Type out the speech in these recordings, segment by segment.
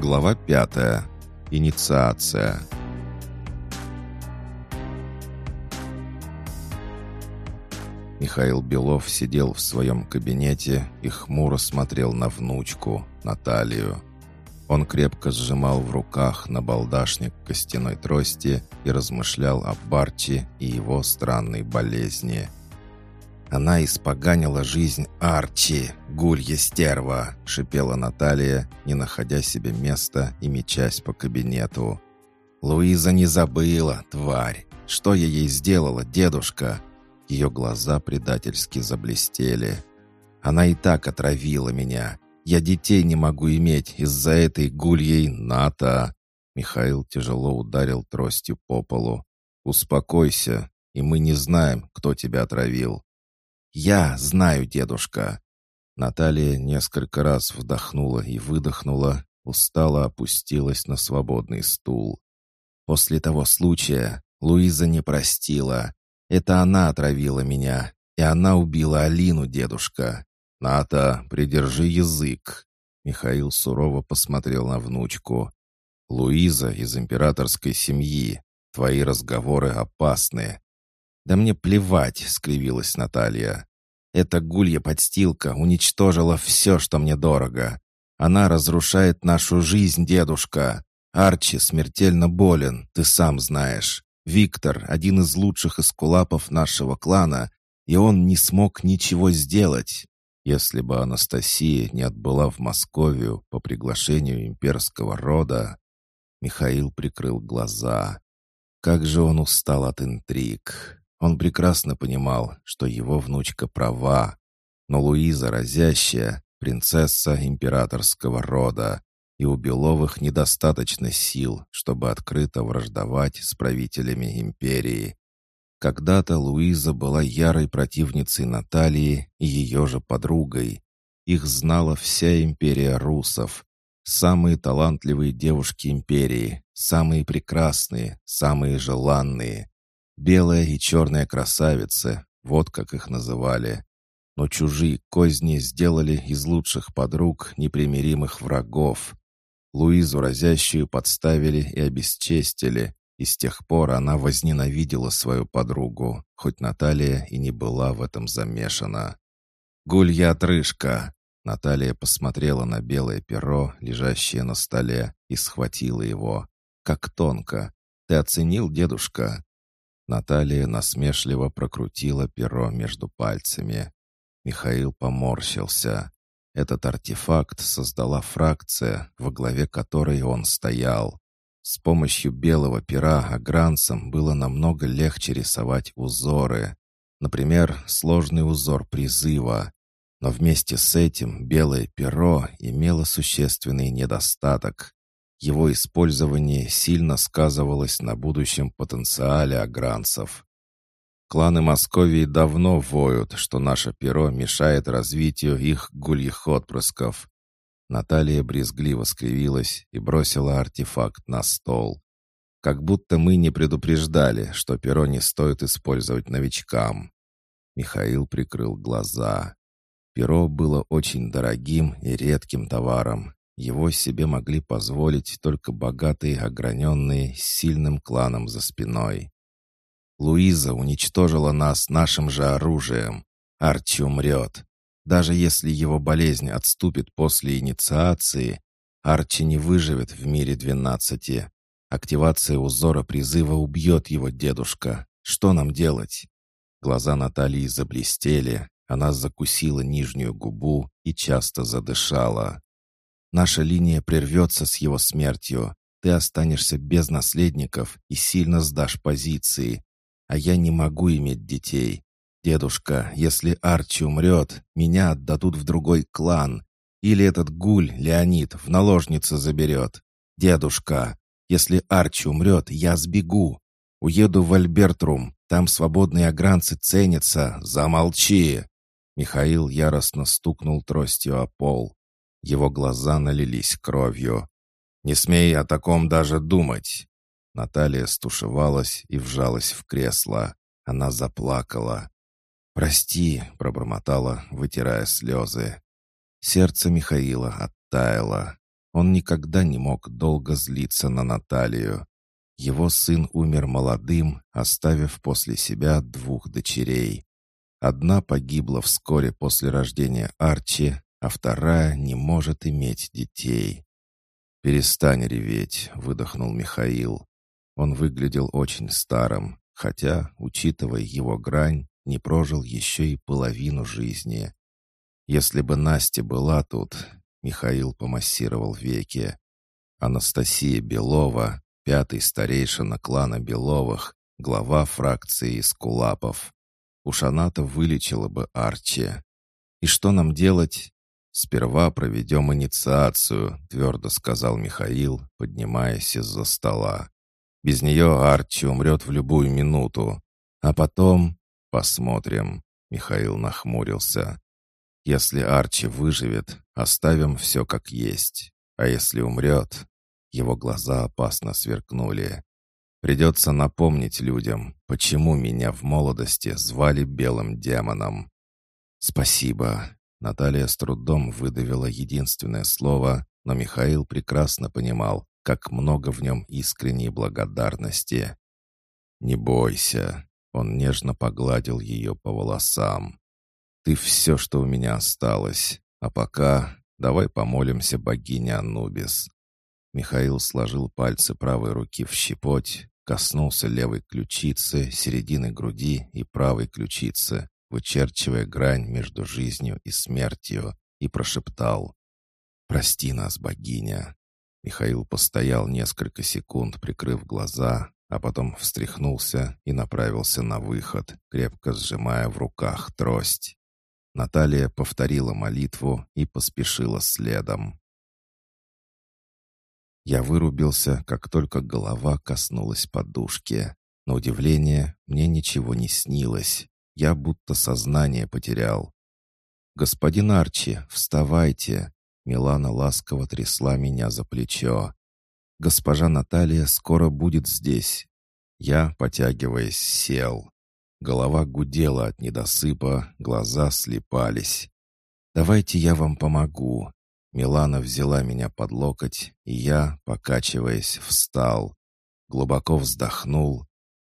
Глава пятая. Инициация. Михаил Белов сидел в своем кабинете и хмуро смотрел на внучку, Наталью. Он крепко сжимал в руках набалдашник костяной трости и размышлял о Барчи и его странной болезни – она испоганила жизнь Арчи, гулья стерва, шипела Наталья, не находя себе места и мечась по кабинету. Луиза не забыла, тварь. Что я ей сделала, дедушка? Ее глаза предательски заблестели. Она и так отравила меня. Я детей не могу иметь из-за этой гульей НАТО. Михаил тяжело ударил тростью по полу. «Успокойся, и мы не знаем, кто тебя отравил. «Я знаю, дедушка». Наталья несколько раз вдохнула и выдохнула, устало опустилась на свободный стул. После того случая Луиза не простила. Это она отравила меня, и она убила Алину, дедушка. «Ната, придержи язык!» Михаил сурово посмотрел на внучку. «Луиза из императорской семьи. Твои разговоры опасны. «Да мне плевать», — скривилась Наталья. «Эта гулья-подстилка уничтожила все, что мне дорого. Она разрушает нашу жизнь, дедушка. Арчи смертельно болен, ты сам знаешь. Виктор — один из лучших эскулапов нашего клана, и он не смог ничего сделать. Если бы Анастасия не отбыла в Московию по приглашению имперского рода...» Михаил прикрыл глаза. Как же он устал от интриг. Он прекрасно понимал, что его внучка права, но Луиза разящая, принцесса императорского рода, и у Беловых недостаточно сил, чтобы открыто враждовать с правителями империи. Когда-то Луиза была ярой противницей Натальи и ее же подругой. Их знала вся империя русов. Самые талантливые девушки империи, самые прекрасные, самые желанные. Белая и черная красавицы, вот как их называли. Но чужие козни сделали из лучших подруг непримиримых врагов. Луизу разящую подставили и обесчестили, и с тех пор она возненавидела свою подругу, хоть Наталья и не была в этом замешана. «Гулья отрыжка!» Наталья посмотрела на белое перо, лежащее на столе, и схватила его. «Как тонко! Ты оценил, дедушка?» Наталья насмешливо прокрутила перо между пальцами. Михаил поморщился. Этот артефакт создала фракция, во главе которой он стоял. С помощью белого пера агранцам было намного легче рисовать узоры. Например, сложный узор призыва. Но вместе с этим белое перо имело существенный недостаток. Его использование сильно сказывалось на будущем потенциале агранцев. Кланы Московии давно воют, что наше перо мешает развитию их гульих отпрысков. Наталья брезгливо скривилась и бросила артефакт на стол. Как будто мы не предупреждали, что перо не стоит использовать новичкам. Михаил прикрыл глаза. Перо было очень дорогим и редким товаром, его себе могли позволить только богатые ограненные с сильным кланом за спиной. Луиза уничтожила нас нашим же оружием. Арчи умрет. Даже если его болезнь отступит после инициации, Арчи не выживет в мире двенадцати. Активация узора призыва убьет его дедушка. Что нам делать? Глаза Натальи заблестели, она закусила нижнюю губу и часто задышала. Наша линия прервется с его смертью. Ты останешься без наследников и сильно сдашь позиции. А я не могу иметь детей. Дедушка, если Арчи умрет, меня отдадут в другой клан. Или этот гуль, Леонид, в наложницы заберет. Дедушка, если Арчи умрет, я сбегу. Уеду в Альбертрум, там свободные огранцы ценятся. Замолчи!» Михаил яростно стукнул тростью о пол. Его глаза налились кровью. «Не смей о таком даже думать!» Наталья стушевалась и вжалась в кресло. Она заплакала. «Прости», — пробормотала, вытирая слезы. Сердце Михаила оттаяло. Он никогда не мог долго злиться на Наталью. Его сын умер молодым, оставив после себя двух дочерей. Одна погибла вскоре после рождения Арчи, а вторая не может иметь детей. «Перестань реветь», — выдохнул Михаил. Он выглядел очень старым, хотя, учитывая его грань, не прожил еще и половину жизни. Если бы Настя была тут, Михаил помассировал веки. Анастасия Белова, пятый старейшина клана Беловых, глава фракции Скулапов. Уж она-то вылечила бы Арчи. И что нам делать? «Сперва проведем инициацию», — твердо сказал Михаил, поднимаясь из-за стола. «Без нее Арчи умрет в любую минуту. А потом посмотрим», — Михаил нахмурился. «Если Арчи выживет, оставим все как есть. А если умрет...» Его глаза опасно сверкнули. «Придется напомнить людям, почему меня в молодости звали Белым Демоном». «Спасибо», Наталья с трудом выдавила единственное слово, но Михаил прекрасно понимал, как много в нем искренней благодарности. «Не бойся», — он нежно погладил ее по волосам. «Ты все, что у меня осталось. А пока давай помолимся богине Анубис». Михаил сложил пальцы правой руки в щепоть, коснулся левой ключицы, середины груди и правой ключицы, вычерчивая грань между жизнью и смертью, и прошептал «Прости нас, богиня». Михаил постоял несколько секунд, прикрыв глаза, а потом встряхнулся и направился на выход, крепко сжимая в руках трость. Наталья повторила молитву и поспешила следом. Я вырубился, как только голова коснулась подушки. На удивление, мне ничего не снилось. Я будто сознание потерял. «Господин Арчи, вставайте!» Милана ласково трясла меня за плечо. «Госпожа Наталья скоро будет здесь». Я, потягиваясь, сел. Голова гудела от недосыпа, глаза слепались. «Давайте я вам помогу». Милана взяла меня под локоть, и я, покачиваясь, встал. Глубоко вздохнул,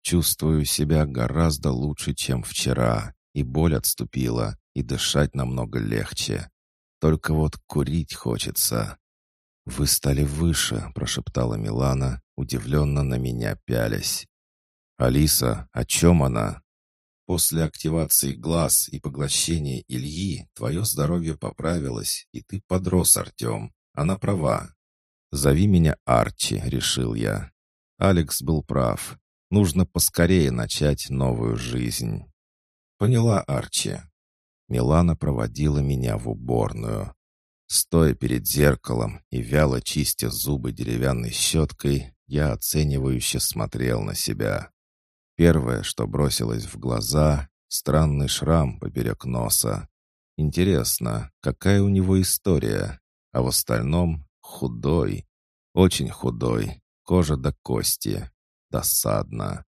Чувствую себя гораздо лучше, чем вчера, и боль отступила, и дышать намного легче. Только вот курить хочется. «Вы стали выше», — прошептала Милана, удивленно на меня пялясь. «Алиса, о чем она?» «После активации глаз и поглощения Ильи твое здоровье поправилось, и ты подрос, Артем. Она права». «Зови меня Арчи», — решил я. Алекс был прав. Нужно поскорее начать новую жизнь. Поняла Арчи. Милана проводила меня в уборную. Стоя перед зеркалом и вяло чистя зубы деревянной щеткой, я оценивающе смотрел на себя. Первое, что бросилось в глаза — странный шрам поперек носа. Интересно, какая у него история? А в остальном — худой, очень худой, кожа до кости, Досадно.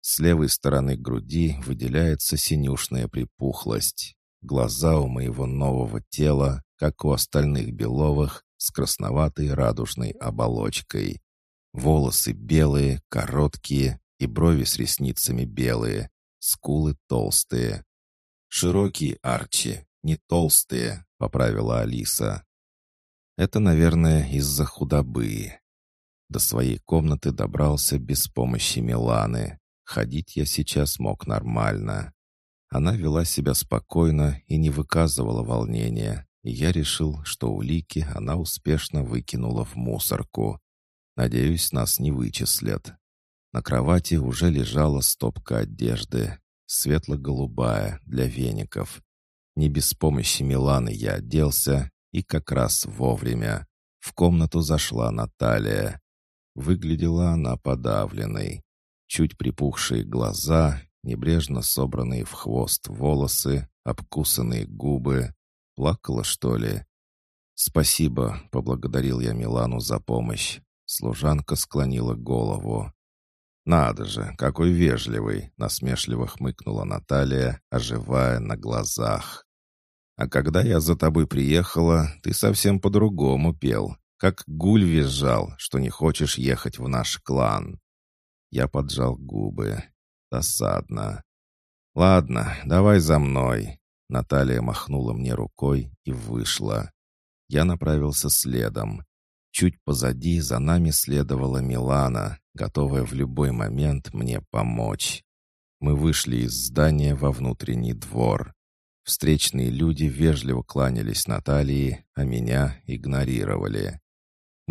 С левой стороны груди выделяется синюшная припухлость. Глаза у моего нового тела, как у остальных беловых, с красноватой радужной оболочкой. Волосы белые, короткие, и брови с ресницами белые, скулы толстые. «Широкие арчи, не толстые», — поправила Алиса. «Это, наверное, из-за худобы. До своей комнаты добрался без помощи Миланы. Ходить я сейчас мог нормально. Она вела себя спокойно и не выказывала волнения, и я решил, что улики она успешно выкинула в мусорку. Надеюсь, нас не вычислят. На кровати уже лежала стопка одежды, светло-голубая, для веников. Не без помощи Миланы я оделся, и как раз вовремя. В комнату зашла Наталья. Выглядела она подавленной. Чуть припухшие глаза, небрежно собранные в хвост волосы, обкусанные губы. Плакала, что ли? «Спасибо», — поблагодарил я Милану за помощь. Служанка склонила голову. «Надо же, какой вежливый!» — насмешливо хмыкнула Наталья, оживая на глазах. «А когда я за тобой приехала, ты совсем по-другому пел, как гуль визжал, что не хочешь ехать в наш клан. Я поджал губы. Досадно. «Ладно, давай за мной». Наталья махнула мне рукой и вышла. Я направился следом. Чуть позади за нами следовала Милана, готовая в любой момент мне помочь. Мы вышли из здания во внутренний двор. Встречные люди вежливо кланялись Натальи, а меня игнорировали.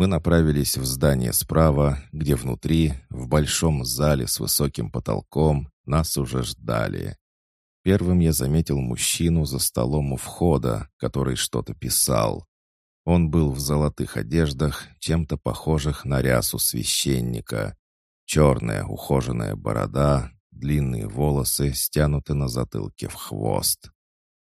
Мы направились в здание справа, где внутри, в большом зале с высоким потолком, нас уже ждали. Первым я заметил мужчину за столом у входа, который что-то писал. Он был в золотых одеждах, чем-то похожих на рясу священника. Черная ухоженная борода, длинные волосы стянуты на затылке в хвост.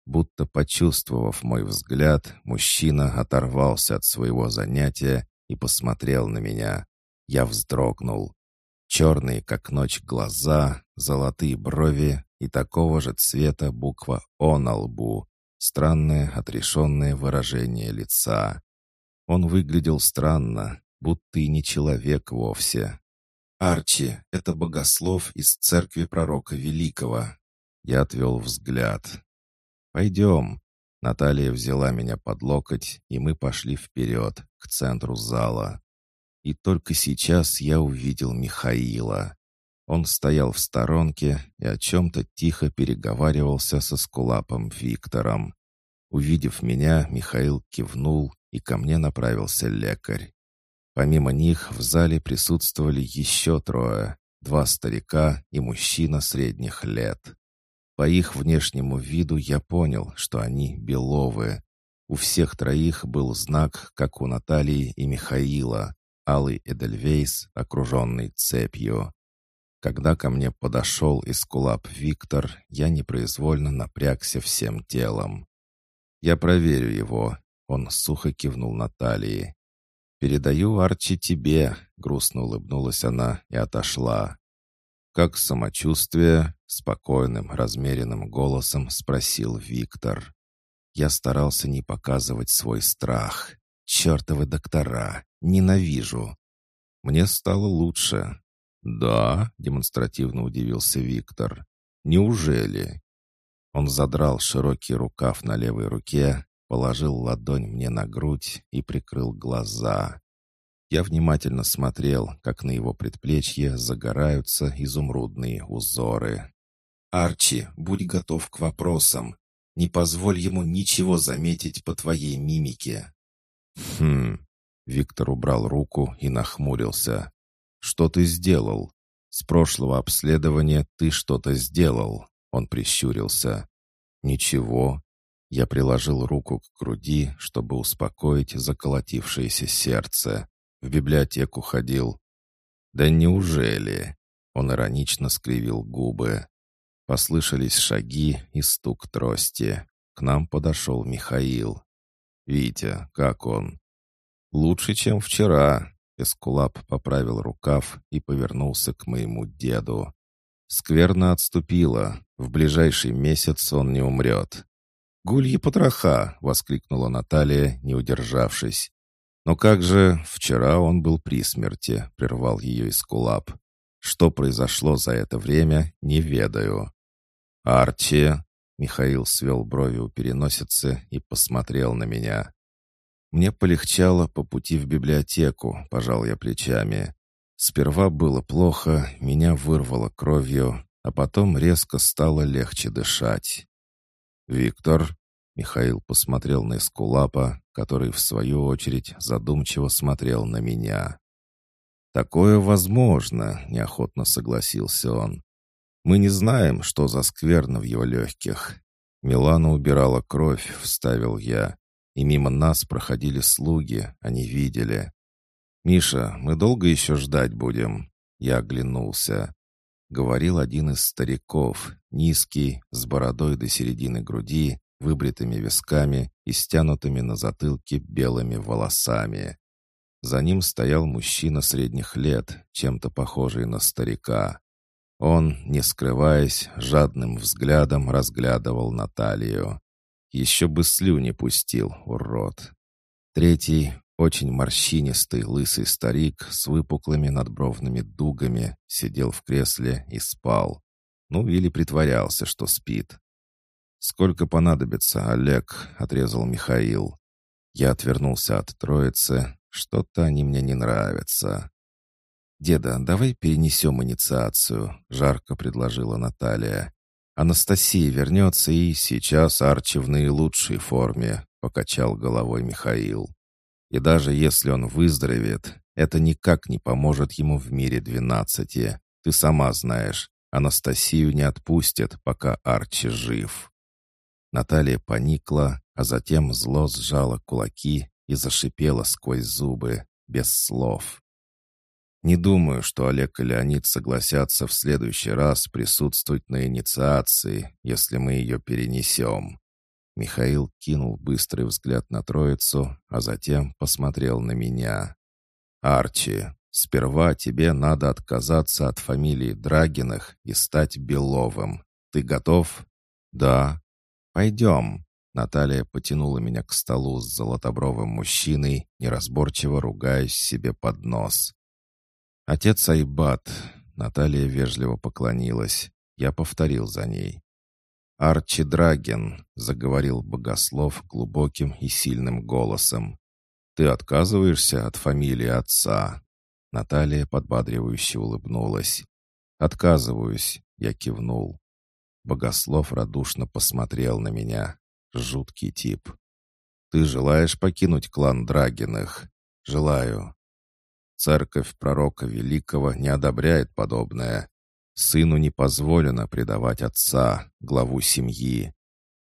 Будто почувствовав мой взгляд, мужчина оторвался от своего занятия и посмотрел на меня. Я вздрогнул. Черные, как ночь, глаза, золотые брови и такого же цвета буква «О» на лбу. Странное, отрешенное выражение лица. Он выглядел странно, будто и не человек вовсе. «Арчи, это богослов из церкви пророка Великого». Я отвел взгляд. «Пойдем». Наталья взяла меня под локоть, и мы пошли вперед, к центру зала. И только сейчас я увидел Михаила. Он стоял в сторонке и о чем-то тихо переговаривался со скулапом Виктором. Увидев меня, Михаил кивнул, и ко мне направился лекарь. Помимо них в зале присутствовали еще трое, два старика и мужчина средних лет. По их внешнему виду я понял, что они беловы. У всех троих был знак, как у Натальи и Михаила, алый Эдельвейс, окруженный цепью. Когда ко мне подошел Искулап Виктор, я непроизвольно напрягся всем телом. «Я проверю его», — он сухо кивнул Натальи. «Передаю Арчи тебе», — грустно улыбнулась она и отошла. «Как самочувствие?» — спокойным, размеренным голосом спросил Виктор. Я старался не показывать свой страх. «Чертовы доктора! Ненавижу!» Мне стало лучше. «Да?» — демонстративно удивился Виктор. «Неужели?» Он задрал широкий рукав на левой руке, положил ладонь мне на грудь и прикрыл глаза. Я внимательно смотрел, как на его предплечье загораются изумрудные узоры. «Арчи, будь готов к вопросам. Не позволь ему ничего заметить по твоей мимике». «Хм...» Виктор убрал руку и нахмурился. «Что ты сделал? С прошлого обследования ты что-то сделал». Он прищурился. «Ничего». Я приложил руку к груди, чтобы успокоить заколотившееся сердце. В библиотеку ходил». «Да неужели?» Он иронично скривил губы. Послышались шаги и стук трости. К нам подошел Михаил. «Витя, как он?» «Лучше, чем вчера». Эскулап поправил рукав и повернулся к моему деду. Скверно отступила. В ближайший месяц он не умрет. «Гульи потроха!» — воскликнула Наталья, не удержавшись. «Но как же вчера он был при смерти», — прервал ее Искулап. «Что произошло за это время, не ведаю». «Арчи!» — Михаил свел брови у переносицы и посмотрел на меня. Мне полегчало по пути в библиотеку, пожал я плечами. Сперва было плохо, меня вырвало кровью, а потом резко стало легче дышать. «Виктор?» Михаил посмотрел на Эскулапа, который, в свою очередь, задумчиво смотрел на меня. «Такое возможно», — неохотно согласился он. «Мы не знаем, что за скверно в его легких. Милана убирала кровь», — вставил я. «И мимо нас проходили слуги, они видели». «Миша, мы долго еще ждать будем?» Я оглянулся. Говорил один из стариков, низкий, с бородой до середины груди, выбритыми висками и стянутыми на затылке белыми волосами. За ним стоял мужчина средних лет, чем-то похожий на старика. Он, не скрываясь, жадным взглядом разглядывал Наталью. Еще бы слюни пустил, урод. Третий, Очень морщинистый лысый старик с выпуклыми надбровными дугами сидел в кресле и спал. Ну или притворялся, что спит. «Сколько понадобится, Олег?» — отрезал Михаил. Я отвернулся от троицы. Что-то они мне не нравятся. «Деда, давай перенесем инициацию», — жарко предложила Наталья. «Анастасия вернется, и сейчас Арчи в наилучшей форме», — покачал головой Михаил. «И даже если он выздоровеет, это никак не поможет ему в мире двенадцати. Ты сама знаешь, Анастасию не отпустят, пока Арчи жив». Наталья поникла, а затем зло сжала кулаки и зашипела сквозь зубы, без слов. «Не думаю, что Олег и Леонид согласятся в следующий раз присутствовать на инициации, если мы ее перенесем». Михаил кинул быстрый взгляд на троицу, а затем посмотрел на меня. «Арчи, сперва тебе надо отказаться от фамилии Драгиных и стать Беловым. Ты готов?» «Да», «Пойдем». Наталья потянула меня к столу с золотобровым мужчиной, неразборчиво ругаясь себе под нос. «Отец Айбат», — Наталья вежливо поклонилась. Я повторил за ней. «Арчи Драген», — заговорил богослов глубоким и сильным голосом. «Ты отказываешься от фамилии отца?» Наталья подбадривающе улыбнулась. «Отказываюсь», — я кивнул. Богослов радушно посмотрел на меня. Жуткий тип. «Ты желаешь покинуть клан Драгиных?» «Желаю». Церковь пророка Великого не одобряет подобное. Сыну не позволено предавать отца, главу семьи.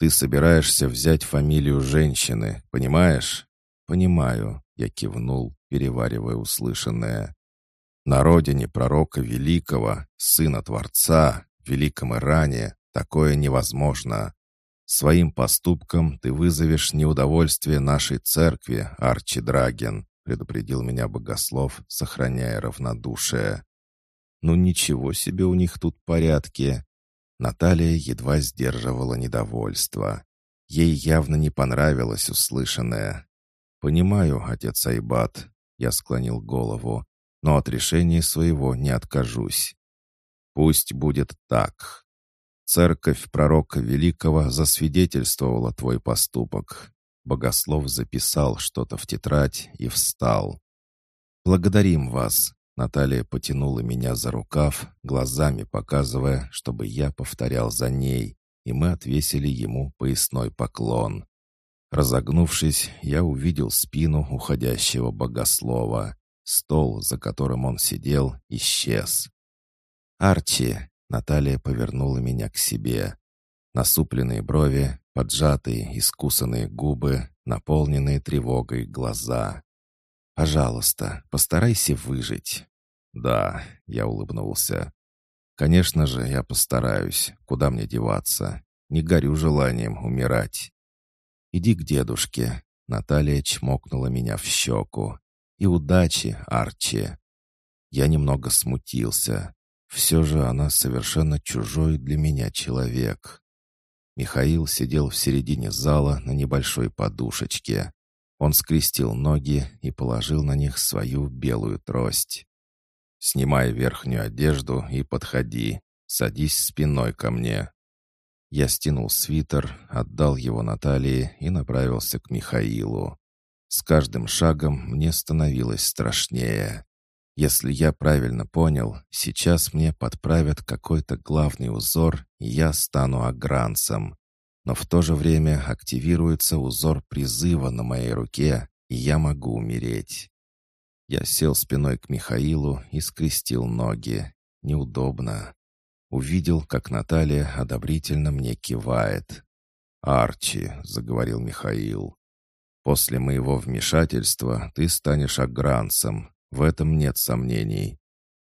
Ты собираешься взять фамилию женщины, понимаешь? Понимаю, я кивнул, переваривая услышанное. На родине пророка Великого, сына Творца, великом Иране, Такое невозможно. Своим поступком ты вызовешь неудовольствие нашей церкви, Арчи Драген, предупредил меня богослов, сохраняя равнодушие. Ну ничего себе у них тут порядки. Наталья едва сдерживала недовольство. Ей явно не понравилось услышанное. «Понимаю, отец Айбат», — я склонил голову, «но от решения своего не откажусь. Пусть будет так». Церковь пророка Великого засвидетельствовала твой поступок. Богослов записал что-то в тетрадь и встал. «Благодарим вас!» Наталья потянула меня за рукав, глазами показывая, чтобы я повторял за ней, и мы отвесили ему поясной поклон. Разогнувшись, я увидел спину уходящего богослова. Стол, за которым он сидел, исчез. «Арчи!» Наталья повернула меня к себе. Насупленные брови, поджатые, искусанные губы, наполненные тревогой глаза. «Пожалуйста, постарайся выжить». «Да», — я улыбнулся. «Конечно же, я постараюсь. Куда мне деваться? Не горю желанием умирать». «Иди к дедушке», — Наталья чмокнула меня в щеку. «И удачи, Арчи». Я немного смутился. Все же она совершенно чужой для меня человек. Михаил сидел в середине зала на небольшой подушечке. Он скрестил ноги и положил на них свою белую трость. «Снимай верхнюю одежду и подходи. Садись спиной ко мне». Я стянул свитер, отдал его Наталье и направился к Михаилу. С каждым шагом мне становилось страшнее. Если я правильно понял, сейчас мне подправят какой-то главный узор, и я стану агранцем. Но в то же время активируется узор призыва на моей руке, и я могу умереть. Я сел спиной к Михаилу и скрестил ноги. Неудобно. Увидел, как Наталья одобрительно мне кивает. «Арчи», — заговорил Михаил, — «после моего вмешательства ты станешь агранцем, в этом нет сомнений.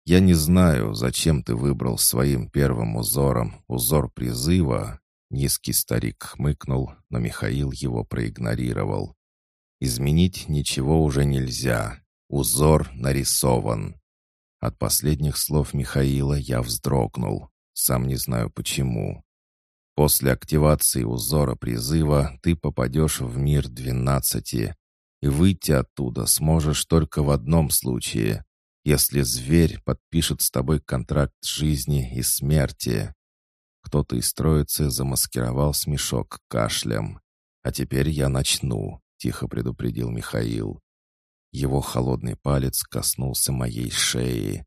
Я не знаю, зачем ты выбрал своим первым узором узор призыва. Низкий старик хмыкнул, но Михаил его проигнорировал. Изменить ничего уже нельзя. Узор нарисован. От последних слов Михаила я вздрогнул. Сам не знаю почему. После активации узора призыва ты попадешь в мир двенадцати, И выйти оттуда сможешь только в одном случае, если зверь подпишет с тобой контракт жизни и смерти. Кто-то из троицы замаскировал смешок кашлем. «А теперь я начну», — тихо предупредил Михаил. Его холодный палец коснулся моей шеи.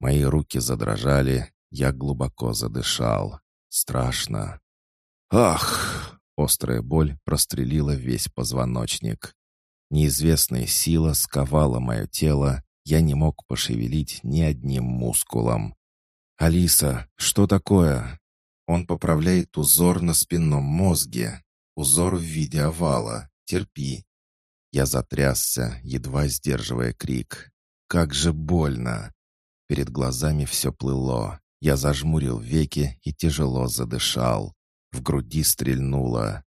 Мои руки задрожали, я глубоко задышал. Страшно. «Ах!» — острая боль прострелила весь позвоночник. Неизвестная сила сковала мое тело, я не мог пошевелить ни одним мускулом. «Алиса, что такое?» Он поправляет узор на спинном мозге. Узор в виде овала. Терпи. Я затрясся, едва сдерживая крик. «Как же больно!» Перед глазами все плыло. Я зажмурил веки и тяжело задышал. В груди стрельнуло.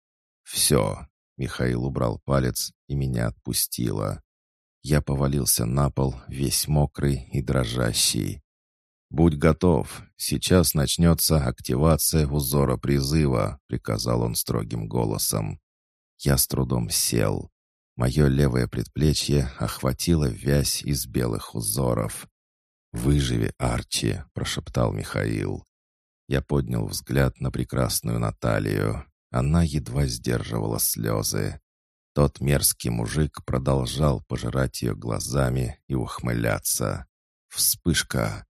«Все!» Михаил убрал палец и меня отпустило. Я повалился на пол, весь мокрый и дрожащий. «Будь готов. Сейчас начнется активация узора призыва», — приказал он строгим голосом. Я с трудом сел. Мое левое предплечье охватило вязь из белых узоров. «Выживи, Арчи!» — прошептал Михаил. Я поднял взгляд на прекрасную Наталью. Она едва сдерживала слезы. Тот мерзкий мужик продолжал пожирать ее глазами и ухмыляться. Вспышка.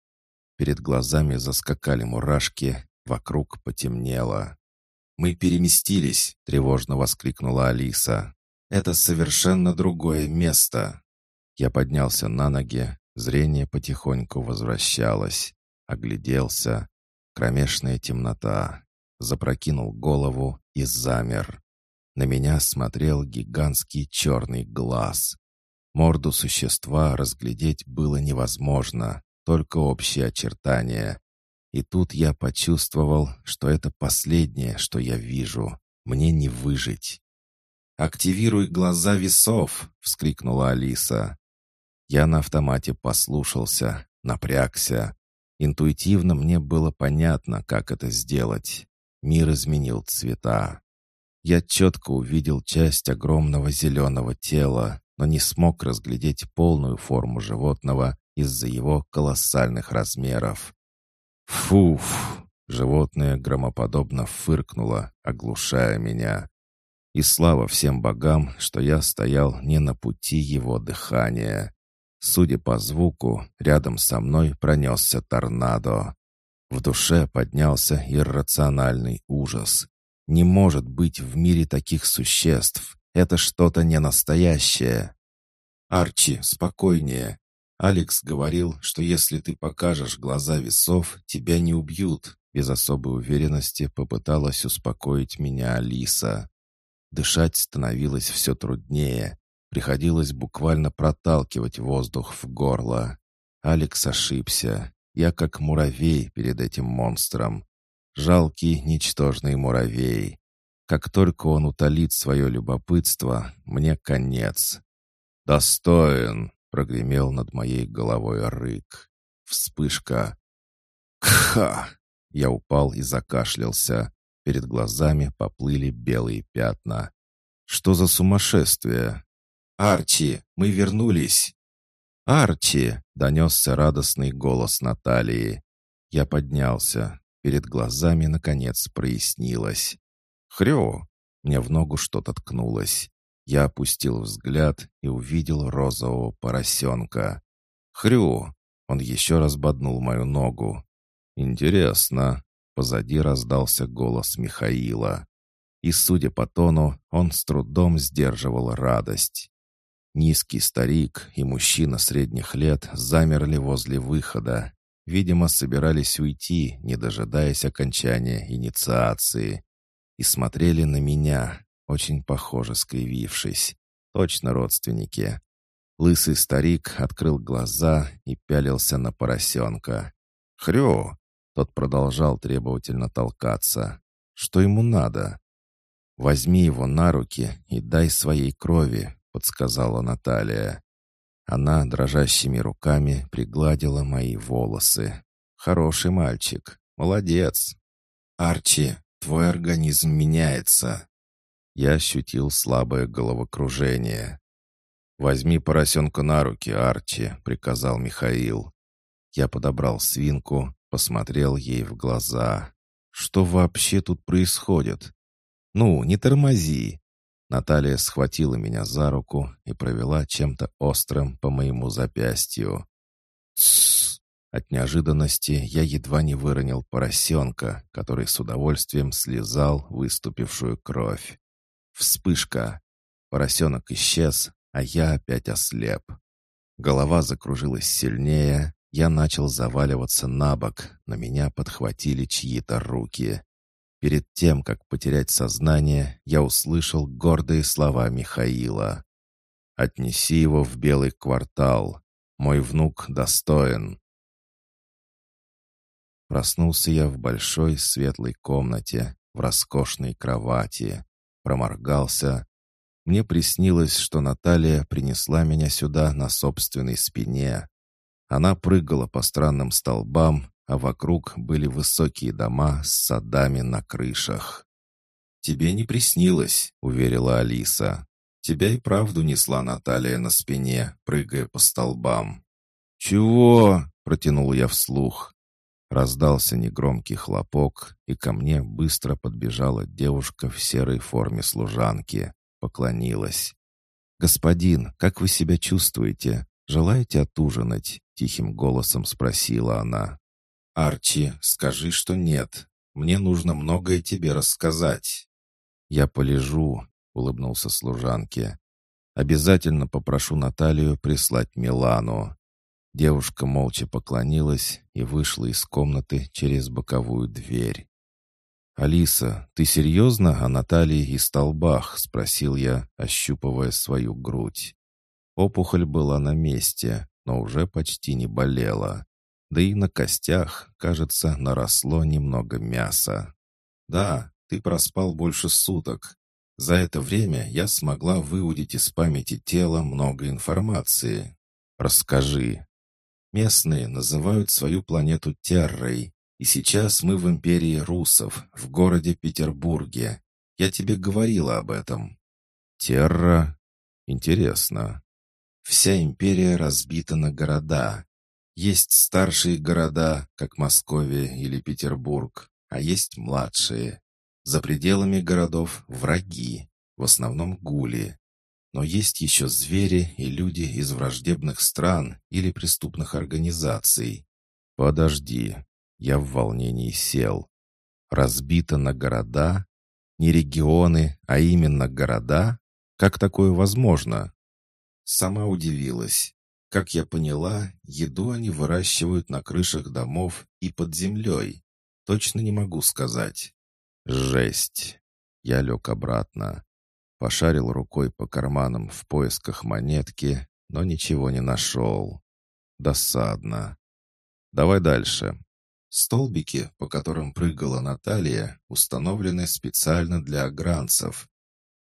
Перед глазами заскакали мурашки, вокруг потемнело. «Мы переместились!» — тревожно воскликнула Алиса. «Это совершенно другое место!» Я поднялся на ноги, зрение потихоньку возвращалось. Огляделся. Кромешная темнота. Запрокинул голову и замер. На меня смотрел гигантский черный глаз. Морду существа разглядеть было невозможно, только общие очертания. И тут я почувствовал, что это последнее, что я вижу. Мне не выжить. «Активируй глаза весов!» — вскрикнула Алиса. Я на автомате послушался, напрягся. Интуитивно мне было понятно, как это сделать. Мир изменил цвета. Я четко увидел часть огромного зеленого тела, но не смог разглядеть полную форму животного из-за его колоссальных размеров. «Фуф!» — животное громоподобно фыркнуло, оглушая меня. И слава всем богам, что я стоял не на пути его дыхания. Судя по звуку, рядом со мной пронесся торнадо. В душе поднялся иррациональный ужас. Не может быть в мире таких существ. Это что-то не настоящее. Арчи, спокойнее. Алекс говорил, что если ты покажешь глаза весов, тебя не убьют. Без особой уверенности попыталась успокоить меня Алиса. Дышать становилось все труднее. Приходилось буквально проталкивать воздух в горло. Алекс ошибся. Я как муравей перед этим монстром. Жалкий, ничтожный муравей. Как только он утолит свое любопытство, мне конец. «Достоин!» Прогремел над моей головой рык. Вспышка. Кха! Я упал и закашлялся. Перед глазами поплыли белые пятна. Что за сумасшествие? «Арчи, мы вернулись!» «Арчи!» — донесся радостный голос Наталии. Я поднялся. Перед глазами, наконец, прояснилось. «Хрю!» Мне в ногу что-то ткнулось. Я опустил взгляд и увидел розового поросенка. «Хрю!» Он еще раз боднул мою ногу. «Интересно!» Позади раздался голос Михаила. И, судя по тону, он с трудом сдерживал радость. Низкий старик и мужчина средних лет замерли возле выхода. Видимо, собирались уйти, не дожидаясь окончания инициации. И смотрели на меня, очень похоже скривившись. Точно родственники. Лысый старик открыл глаза и пялился на поросенка. «Хрю!» Тот продолжал требовательно толкаться. «Что ему надо?» «Возьми его на руки и дай своей крови», — подсказала Наталья. Она дрожащими руками пригладила мои волосы. «Хороший мальчик. Молодец. Арчи, твой организм меняется. Я ощутил слабое головокружение. «Возьми поросенка на руки, Арчи», — приказал Михаил. Я подобрал свинку, посмотрел ей в глаза. «Что вообще тут происходит?» «Ну, не тормози!» Наталья схватила меня за руку и провела чем-то острым по моему запястью. «Тссс!» От неожиданности я едва не выронил поросенка, который с удовольствием слезал выступившую кровь. Вспышка. Поросенок исчез, а я опять ослеп. Голова закружилась сильнее, я начал заваливаться на бок, на меня подхватили чьи-то руки. Перед тем, как потерять сознание, я услышал гордые слова Михаила. «Отнеси его в белый квартал. Мой внук достоин». Проснулся я в большой светлой комнате, в роскошной кровати. Проморгался. Мне приснилось, что Наталья принесла меня сюда на собственной спине. Она прыгала по странным столбам, а вокруг были высокие дома с садами на крышах. «Тебе не приснилось», — уверила Алиса. «Тебя и правду несла Наталья на спине, прыгая по столбам». «Чего?» — протянул я вслух. Раздался негромкий хлопок, и ко мне быстро подбежала девушка в серой форме служанки. Поклонилась. «Господин, как вы себя чувствуете? Желаете отужинать?» — тихим голосом спросила она. «Арчи, скажи, что нет. Мне нужно многое тебе рассказать». «Я полежу», — улыбнулся служанке. «Обязательно попрошу Наталью прислать Милану». Девушка молча поклонилась и вышла из комнаты через боковую дверь. «Алиса, ты серьезно о Наталье и столбах?» — спросил я, ощупывая свою грудь. Опухоль была на месте, но уже почти не болела. Да и на костях, кажется, наросло немного мяса. «Да, ты проспал больше суток. За это время я смогла выудить из памяти тела много информации. Расскажи». Местные называют свою планету Террой, и сейчас мы в империи русов, в городе Петербурге. Я тебе говорила об этом. Терра? Интересно. Вся империя разбита на города. Есть старшие города, как Московия или Петербург, а есть младшие. За пределами городов враги, в основном гули. Но есть еще звери и люди из враждебных стран или преступных организаций. Подожди, я в волнении сел. Разбито на города? Не регионы, а именно города? Как такое возможно? Сама удивилась. Как я поняла, еду они выращивают на крышах домов и под землей. Точно не могу сказать. Жесть. Я лег обратно. Пошарил рукой по карманам в поисках монетки, но ничего не нашел. Досадно. Давай дальше. Столбики, по которым прыгала Наталья, установлены специально для огранцев.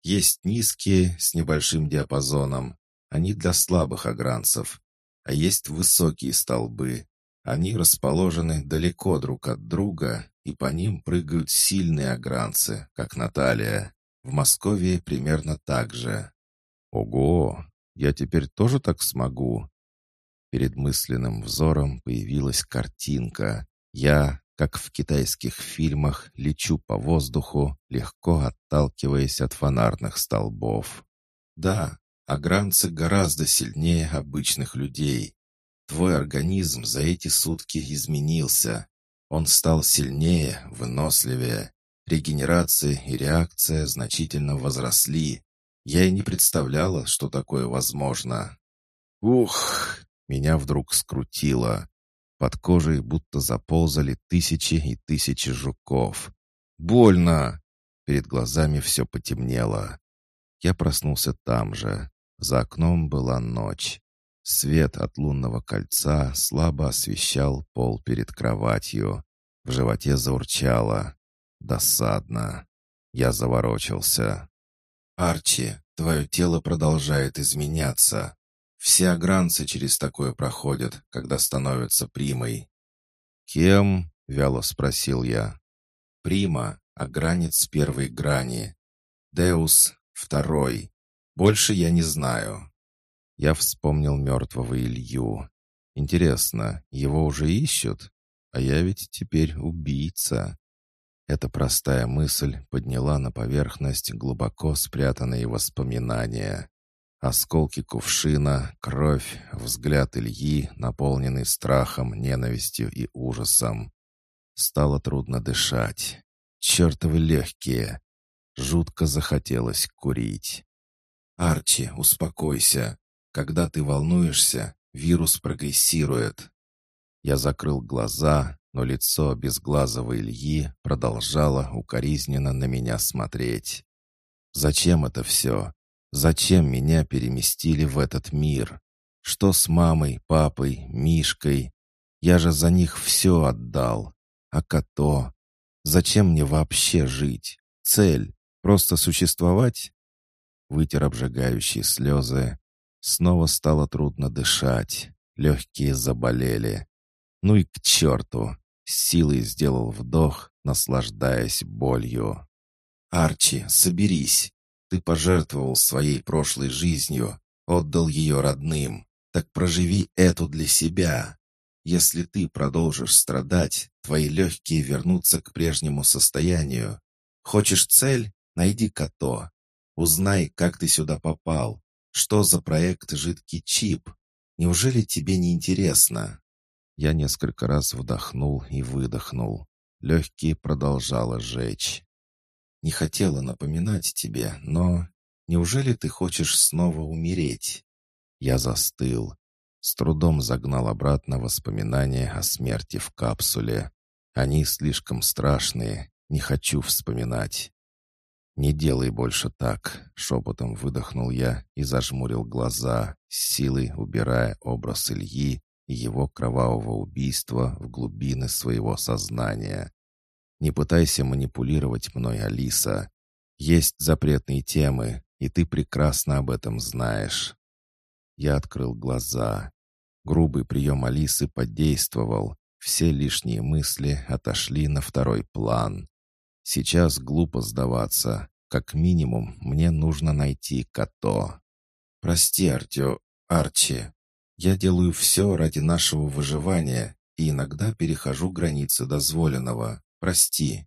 Есть низкие, с небольшим диапазоном, они для слабых огранцев. А есть высокие столбы. Они расположены далеко друг от друга, и по ним прыгают сильные огранцы, как Наталья. В Москве примерно так же. Ого, я теперь тоже так смогу? Перед мысленным взором появилась картинка. Я, как в китайских фильмах, лечу по воздуху, легко отталкиваясь от фонарных столбов. Да, Агранцы гораздо сильнее обычных людей. Твой организм за эти сутки изменился. Он стал сильнее, выносливее. Регенерация и реакция значительно возросли. Я и не представляла, что такое возможно. Ух! Меня вдруг скрутило. Под кожей будто заползали тысячи и тысячи жуков. Больно! Перед глазами все потемнело. Я проснулся там же. За окном была ночь. Свет от лунного кольца слабо освещал пол перед кроватью. В животе заурчало. Досадно. Я заворочился. «Арчи, твое тело продолжает изменяться. Все огранцы через такое проходят, когда становятся примой». «Кем?» — вяло спросил я. «Прима, огранец первой грани. Деус — второй. Больше я не знаю. Я вспомнил мертвого Илью. Интересно, его уже ищут? А я ведь теперь убийца. Эта простая мысль подняла на поверхность глубоко спрятанные воспоминания. Осколки кувшина, кровь, взгляд Ильи, наполненный страхом, ненавистью и ужасом. Стало трудно дышать. Чертовы легкие. Жутко захотелось курить. «Арчи, успокойся. Когда ты волнуешься, вирус прогрессирует». Я закрыл глаза, но лицо безглазого Ильи продолжало укоризненно на меня смотреть. «Зачем это все? Зачем меня переместили в этот мир? Что с мамой, папой, Мишкой? Я же за них все отдал. А Като? Зачем мне вообще жить? Цель? Просто существовать?» Вытер обжигающие слезы. Снова стало трудно дышать. Легкие заболели. Ну и к черту! Силой сделал вдох, наслаждаясь болью. «Арчи, соберись! Ты пожертвовал своей прошлой жизнью, отдал ее родным. Так проживи эту для себя. Если ты продолжишь страдать, твои легкие вернутся к прежнему состоянию. Хочешь цель? Найди Като. Узнай, как ты сюда попал. Что за проект «Жидкий чип»? Неужели тебе не интересно? Я несколько раз вдохнул и выдохнул. Легкие продолжало жечь. Не хотела напоминать тебе, но... Неужели ты хочешь снова умереть? Я застыл. С трудом загнал обратно воспоминания о смерти в капсуле. Они слишком страшные, не хочу вспоминать. «Не делай больше так», — шепотом выдохнул я и зажмурил глаза, с силой убирая образ Ильи и его кровавого убийства в глубины своего сознания. Не пытайся манипулировать мной, Алиса. Есть запретные темы, и ты прекрасно об этом знаешь. Я открыл глаза. Грубый прием Алисы подействовал. Все лишние мысли отошли на второй план. Сейчас глупо сдаваться. Как минимум, мне нужно найти Като. Прости, Артё... Арчи. Я делаю все ради нашего выживания и иногда перехожу границы дозволенного. Прости».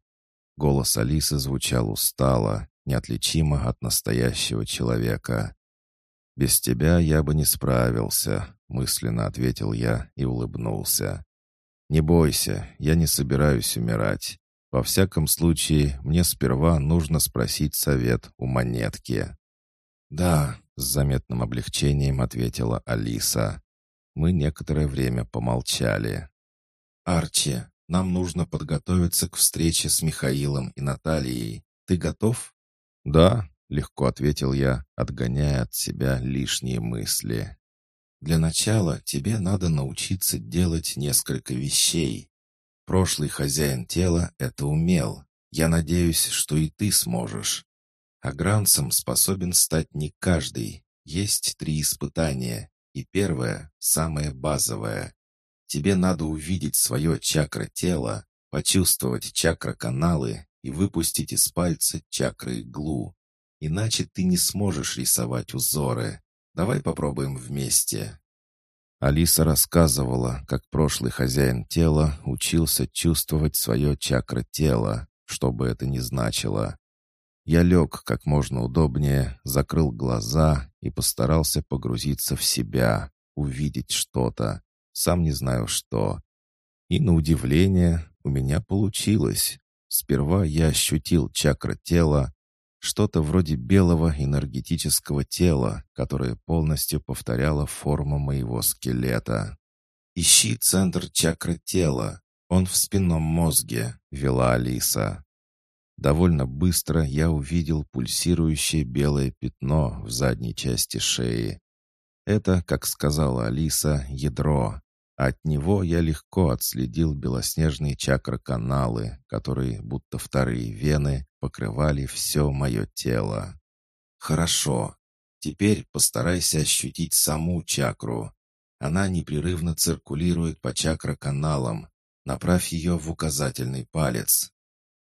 Голос Алисы звучал устало, неотличимо от настоящего человека. «Без тебя я бы не справился», — мысленно ответил я и улыбнулся. «Не бойся, я не собираюсь умирать. Во всяком случае, мне сперва нужно спросить совет у монетки». «Да», — с заметным облегчением ответила Алиса. Мы некоторое время помолчали. «Арчи, нам нужно подготовиться к встрече с Михаилом и Натальей. Ты готов?» «Да», — легко ответил я, отгоняя от себя лишние мысли. «Для начала тебе надо научиться делать несколько вещей. Прошлый хозяин тела это умел. Я надеюсь, что и ты сможешь. А гранцем способен стать не каждый. Есть три испытания, и первое, самое базовое. Тебе надо увидеть свое чакра-тело, почувствовать чакра-каналы и выпустить из пальца чакры-иглу. Иначе ты не сможешь рисовать узоры. Давай попробуем вместе. Алиса рассказывала, как прошлый хозяин тела учился чувствовать свое чакра-тело, что бы это ни значило. Я лег как можно удобнее, закрыл глаза и постарался погрузиться в себя, увидеть что-то сам не знаю что. И на удивление у меня получилось. Сперва я ощутил чакра тела, что-то вроде белого энергетического тела, которое полностью повторяло форму моего скелета. «Ищи центр чакры тела. Он в спинном мозге», — вела Алиса. Довольно быстро я увидел пульсирующее белое пятно в задней части шеи. Это, как сказала Алиса, ядро. От него я легко отследил белоснежные чакры-каналы, которые, будто вторые вены, покрывали все мое тело. «Хорошо. Теперь постарайся ощутить саму чакру. Она непрерывно циркулирует по чакроканалам. Направь ее в указательный палец».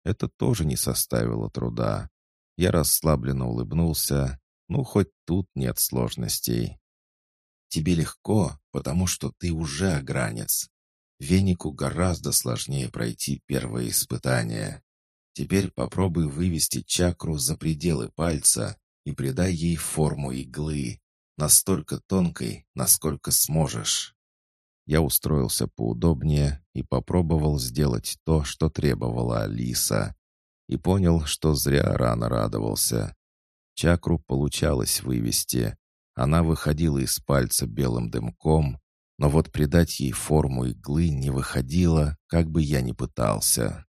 Это тоже не составило труда. Я расслабленно улыбнулся. Ну, хоть тут нет сложностей. Тебе легко, потому что ты уже огранец. Венику гораздо сложнее пройти первое испытание. Теперь попробуй вывести чакру за пределы пальца и придай ей форму иглы, настолько тонкой, насколько сможешь. Я устроился поудобнее и попробовал сделать то, что требовала Алиса. И понял, что зря рано радовался. Чакру получалось вывести. Она выходила из пальца белым дымком, но вот придать ей форму иглы не выходило, как бы я ни пытался.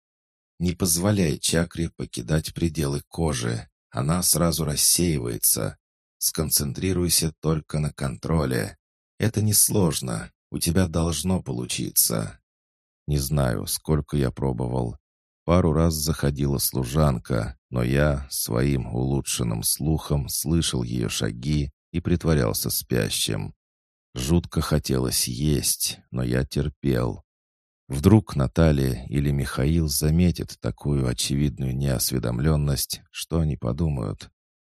Не позволяй чакре покидать пределы кожи. Она сразу рассеивается. Сконцентрируйся только на контроле. Это несложно, у тебя должно получиться». Не знаю, сколько я пробовал. Пару раз заходила служанка, но я своим улучшенным слухом слышал ее шаги и притворялся спящим. Жутко хотелось есть, но я терпел. Вдруг Наталья или Михаил заметят такую очевидную неосведомленность, что они подумают.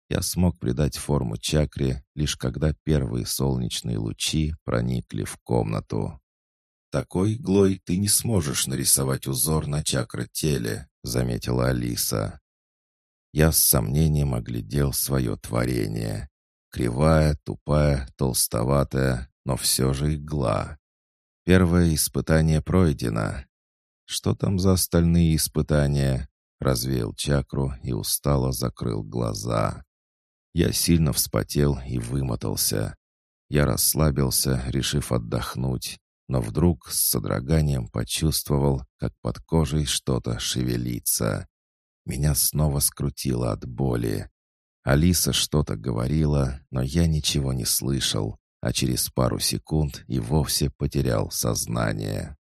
Я смог придать форму чакре, лишь когда первые солнечные лучи проникли в комнату. «Такой иглой ты не сможешь нарисовать узор на чакра-теле», — заметила Алиса. Я с сомнением оглядел свое творение. Кривая, тупая, толстоватая, но все же игла. Первое испытание пройдено. Что там за остальные испытания? Развеял чакру и устало закрыл глаза. Я сильно вспотел и вымотался. Я расслабился, решив отдохнуть, но вдруг с содроганием почувствовал, как под кожей что-то шевелится. Меня снова скрутило от боли. Алиса что-то говорила, но я ничего не слышал, а через пару секунд и вовсе потерял сознание.